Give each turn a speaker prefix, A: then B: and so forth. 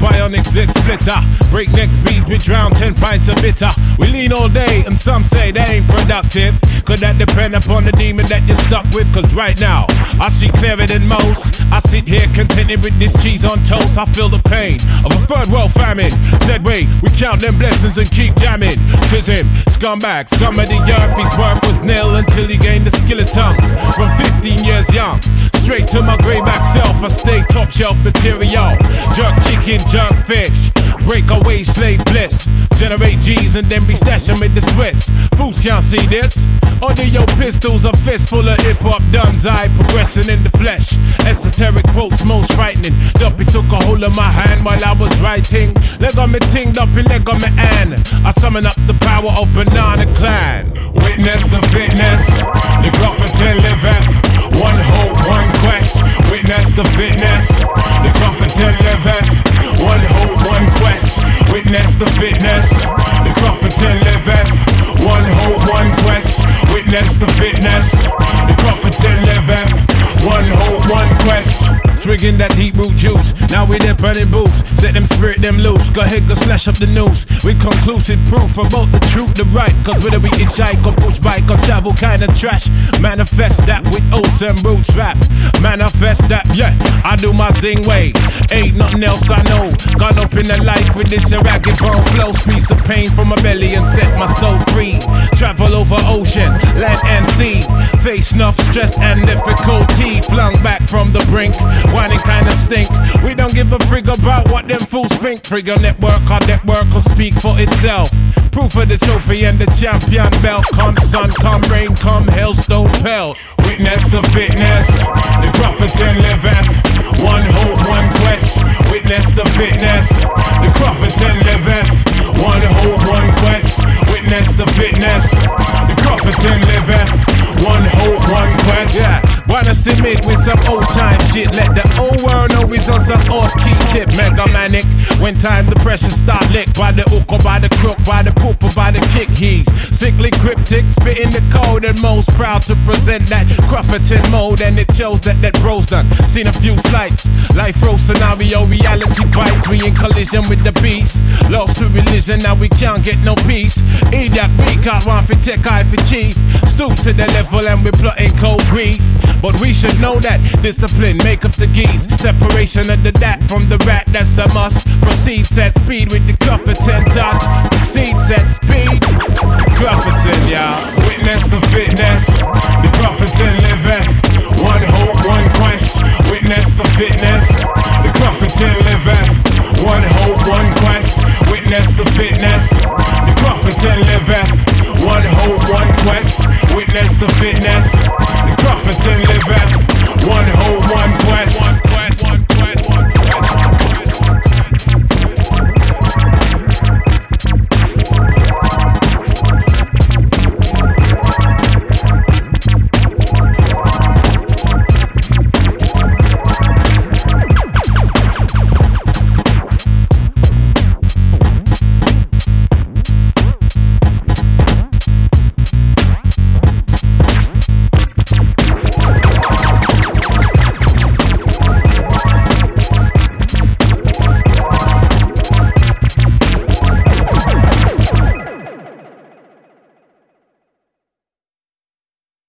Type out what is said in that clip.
A: sonic zit splitter. Breakneck speeds, we drown 10 pints of bitter. We lean all day, and some say they ain't productive. Could that depend upon the demon that you're stuck with? Cause right now, I see clearer than most. I sit here contented with this cheese on toast. I feel the pain of a third world famine. Said, wait, we count them blessings and keep jamming. Tis him, scumbag, scum of the earth. His worth was nil until he gained the skill of tongues. From 15 years young, straight to my grey back self, I stay top shelf material. Jerk chicken, jerk fish. Break away slave bliss. Generate G's and then be stashing with the Swiss. Fools can't see this. Under your pistols, a fist full of hip hop duns. I progressing in the flesh. Esoteric quotes, most frightening. Duppy took a hold of my hand while I was writing. Leg on me ting, Duppy, leg on me an. I summon up the power of Banana Klan. Witness the fitness, the Grufferton live at. Witness the fitness, the Grufferton live. One hope, one quest. Witness the fitness, the Grufferton live. One hope, one quest. Witness the fitness, the Grufferton live. One hope, one quest. Swigging that deep root juice. Now we there burning boots. Set them spirit them loose. Go ahead, go slash up the news. With conclusive proof about the truth, the right. Cause whether we hitchhike or push bike or travel kind of trash. Manifest that with oats and roots rap. Manifest that, yeah. I do my zing way. Ain't nothing else I know. Got up in the life with this ragged bone flow. Squeeze the pain from my belly and set my soul free. Travel over ocean, land and sea. Face enough stress and difficulty. Flung back from the brink. Whining kinda stink. We don't give a frig about what them fools think. Trigger network, our network will speak for itself. Proof of the trophy and the champion belt. Come sun, come rain, come hailstone pelt. Witness the fitness, the Crofton live at. One hope, one quest. Witness the fitness, the Crofton live at. One hope, one quest. Witness the fitness, the Crofton live at. One hope, one quest. Yeah, wanna submit with some old time shit. Let the old he's on some off key tip. Mega manic. When time the pressure start lick by the hook or by the crook, by the poop or by the kick. He's sickly cryptic, spitting the code and most proud to present that Crufferton mode. And it shows that that bro's done. Seen a few slights. Life row scenario, reality bites. We in collision with the beast. Lost to religion, now we can't get no peace. Eat that out one for tech, eye for chief. Stoop to the level and we plotting cold grief. But we should know that discipline make up the geese. Separation of the dat from the rat, that's a must. Proceed set speed with the Clufferton touch. Proceed set speed. Clufferton, y'all. Witness the fitness. The Clufferton living. One hope, one quest. Witness the fitness. The Clufferton living. One hope, one quest. Witness the fitness. The Clufferton living. One hope, one quest. Witness the fitness. The